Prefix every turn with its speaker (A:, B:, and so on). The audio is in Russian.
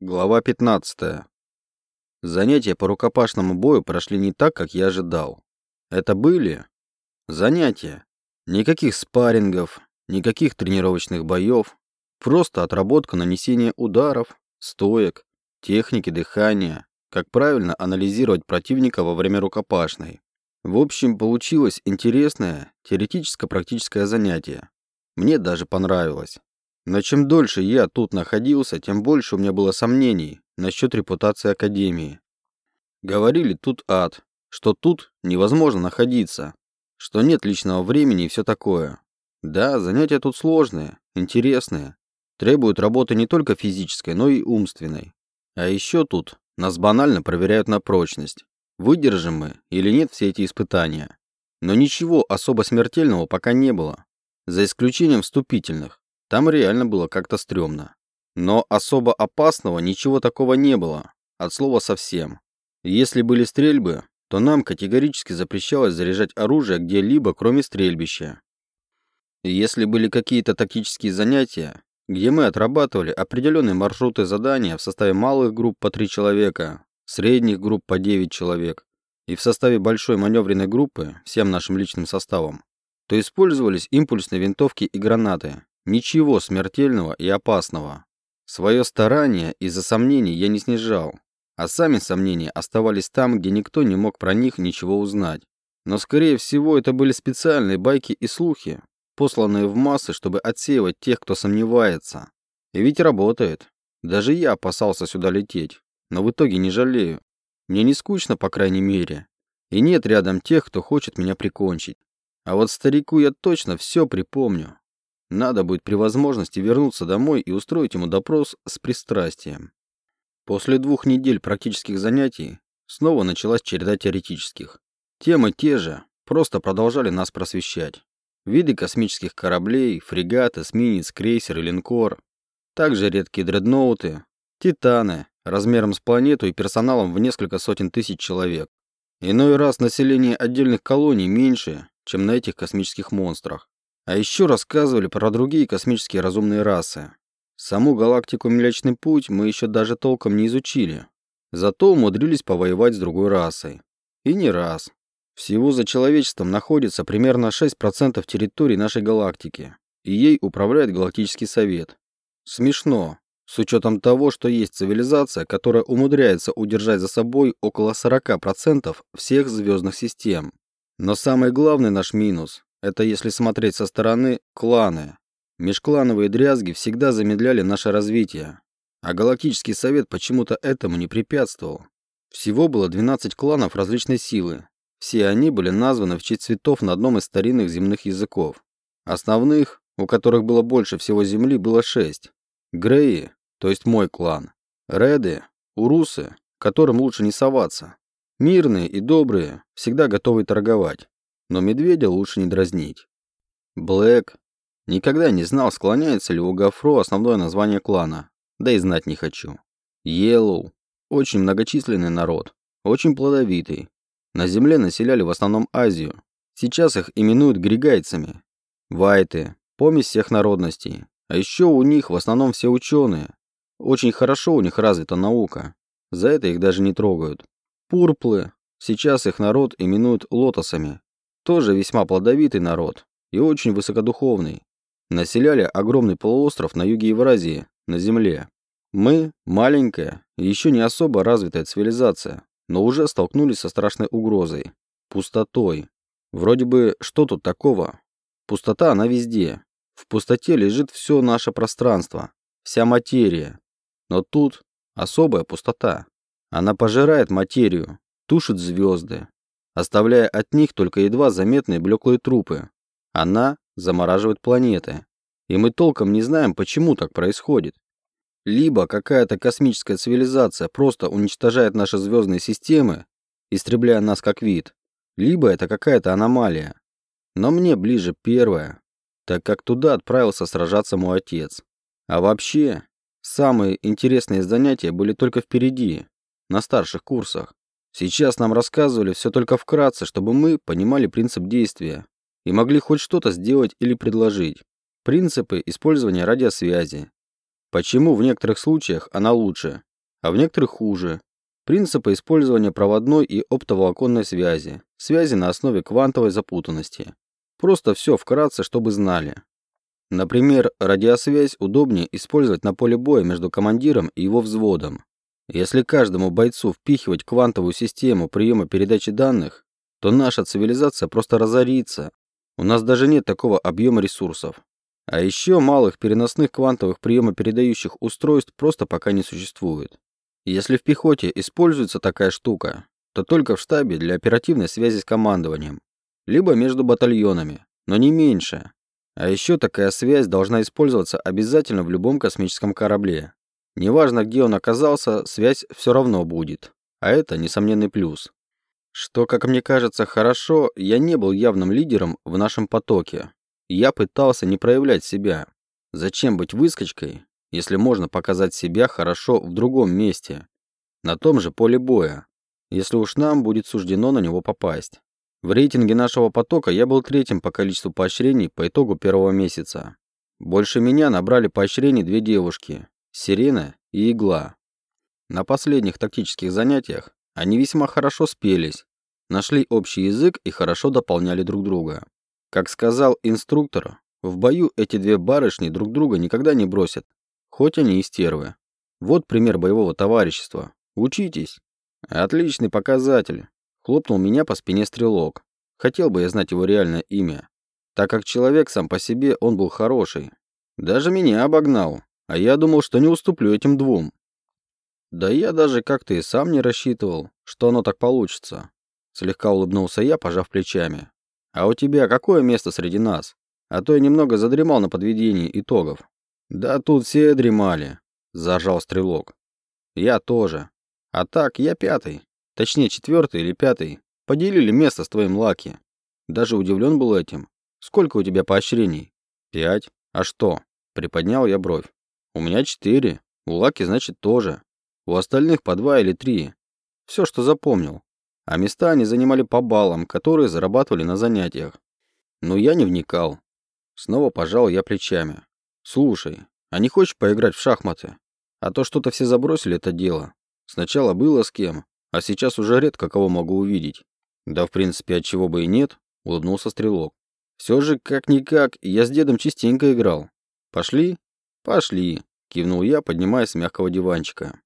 A: Глава 15. Занятия по рукопашному бою прошли не так, как я ожидал. Это были занятия. Никаких спаррингов, никаких тренировочных боев, просто отработка нанесения ударов, стоек, техники дыхания, как правильно анализировать противника во время рукопашной. В общем, получилось интересное теоретическо-практическое занятие. Мне даже понравилось. Но чем дольше я тут находился, тем больше у меня было сомнений насчет репутации Академии. Говорили тут ад, что тут невозможно находиться, что нет личного времени и все такое. Да, занятия тут сложные, интересные, требуют работы не только физической, но и умственной. А еще тут нас банально проверяют на прочность. Выдержим мы или нет все эти испытания. Но ничего особо смертельного пока не было, за исключением вступительных. Там реально было как-то стрёмно. Но особо опасного ничего такого не было, от слова совсем. Если были стрельбы, то нам категорически запрещалось заряжать оружие где-либо, кроме стрельбища. Если были какие-то тактические занятия, где мы отрабатывали определенные маршруты задания в составе малых групп по 3 человека, средних групп по 9 человек и в составе большой маневренной группы всем нашим личным составом, то использовались импульсные винтовки и гранаты, Ничего смертельного и опасного. Свое старание из-за сомнений я не снижал, а сами сомнения оставались там, где никто не мог про них ничего узнать. Но, скорее всего, это были специальные байки и слухи, посланные в массы, чтобы отсеивать тех, кто сомневается. И ведь работает. Даже я опасался сюда лететь, но в итоге не жалею. Мне не скучно, по крайней мере. И нет рядом тех, кто хочет меня прикончить. А вот старику я точно все припомню. Надо будет при возможности вернуться домой и устроить ему допрос с пристрастием. После двух недель практических занятий снова началась череда теоретических. Темы те же, просто продолжали нас просвещать. Виды космических кораблей, фрегат, эсминец, крейсер и линкор. Также редкие дредноуты, титаны, размером с планету и персоналом в несколько сотен тысяч человек. Иной раз население отдельных колоний меньше, чем на этих космических монстрах. А еще рассказывали про другие космические разумные расы. Саму галактику Млечный Путь мы еще даже толком не изучили. Зато умудрились повоевать с другой расой. И не раз. Всего за человечеством находится примерно 6% территории нашей галактики, и ей управляет Галактический Совет. Смешно, с учетом того, что есть цивилизация, которая умудряется удержать за собой около 40% всех звездных систем. Но самый главный наш минус это если смотреть со стороны кланы. Межклановые дрязги всегда замедляли наше развитие. А Галактический Совет почему-то этому не препятствовал. Всего было 12 кланов различной силы. Все они были названы в честь цветов на одном из старинных земных языков. Основных, у которых было больше всего земли, было шесть. Греи, то есть мой клан. Реды, урусы, которым лучше не соваться. Мирные и добрые, всегда готовы торговать но медведя лучше не дразнить. Блэк. Никогда не знал, склоняется ли у Гафро основное название клана, да и знать не хочу. Йеллоу. Очень многочисленный народ, очень плодовитый. На земле населяли в основном Азию. Сейчас их именуют григайцами. Вайты. Помесь всех народностей. А еще у них в основном все ученые. Очень хорошо у них развита наука. За это их даже не трогают. Пурплы. Сейчас их народ именуют лотосами. Тоже весьма плодовитый народ и очень высокодуховный. Населяли огромный полуостров на юге Евразии, на Земле. Мы – маленькая, еще не особо развитая цивилизация, но уже столкнулись со страшной угрозой – пустотой. Вроде бы, что тут такого? Пустота, она везде. В пустоте лежит все наше пространство, вся материя. Но тут особая пустота. Она пожирает материю, тушит звезды, оставляя от них только едва заметные блеклые трупы. Она замораживает планеты. И мы толком не знаем, почему так происходит. Либо какая-то космическая цивилизация просто уничтожает наши звездные системы, истребляя нас как вид, либо это какая-то аномалия. Но мне ближе первое, так как туда отправился сражаться мой отец. А вообще, самые интересные занятия были только впереди, на старших курсах. Сейчас нам рассказывали все только вкратце, чтобы мы понимали принцип действия и могли хоть что-то сделать или предложить. Принципы использования радиосвязи. Почему в некоторых случаях она лучше, а в некоторых хуже. Принципы использования проводной и оптоволоконной связи, связи на основе квантовой запутанности. Просто все вкратце, чтобы знали. Например, радиосвязь удобнее использовать на поле боя между командиром и его взводом. Если каждому бойцу впихивать квантовую систему приема передачи данных, то наша цивилизация просто разорится. У нас даже нет такого объема ресурсов. А еще малых переносных квантовых приемопередающих устройств просто пока не существует. Если в пехоте используется такая штука, то только в штабе для оперативной связи с командованием, либо между батальонами, но не меньше. А еще такая связь должна использоваться обязательно в любом космическом корабле. Неважно, где он оказался, связь все равно будет. А это несомненный плюс. Что, как мне кажется, хорошо, я не был явным лидером в нашем потоке. Я пытался не проявлять себя. Зачем быть выскочкой, если можно показать себя хорошо в другом месте, на том же поле боя, если уж нам будет суждено на него попасть. В рейтинге нашего потока я был третьим по количеству поощрений по итогу первого месяца. Больше меня набрали поощрений две девушки – Сирена и Игла. На последних тактических занятиях они весьма хорошо спелись, нашли общий язык и хорошо дополняли друг друга. Как сказал инструктор, в бою эти две барышни друг друга никогда не бросят, хоть они и стервы. Вот пример боевого товарищества. Учитесь. Отличный показатель. Хлопнул меня по спине стрелок. Хотел бы я знать его реальное имя. Так как человек сам по себе, он был хороший. Даже меня обогнал. А я думал, что не уступлю этим двум. Да я даже как-то и сам не рассчитывал, что оно так получится. Слегка улыбнулся я, пожав плечами. А у тебя какое место среди нас? А то я немного задремал на подведении итогов. Да тут все дремали, зажал стрелок. Я тоже. А так, я пятый. Точнее, четвертый или пятый. Поделили место с твоим Лаки. Даже удивлен был этим. Сколько у тебя поощрений? Пять. А что? Приподнял я бровь. У меня четыре. У Лаки, значит, тоже. У остальных по два или три. Все, что запомнил а места они занимали по баллам, которые зарабатывали на занятиях. Но я не вникал. Снова пожал я плечами. «Слушай, а не хочешь поиграть в шахматы? А то что-то все забросили это дело. Сначала было с кем, а сейчас уже редко кого могу увидеть». «Да, в принципе, от чего бы и нет», — улыбнулся Стрелок. «Все же, как-никак, я с дедом частенько играл. Пошли?» «Пошли», — кивнул я, поднимаясь с мягкого диванчика.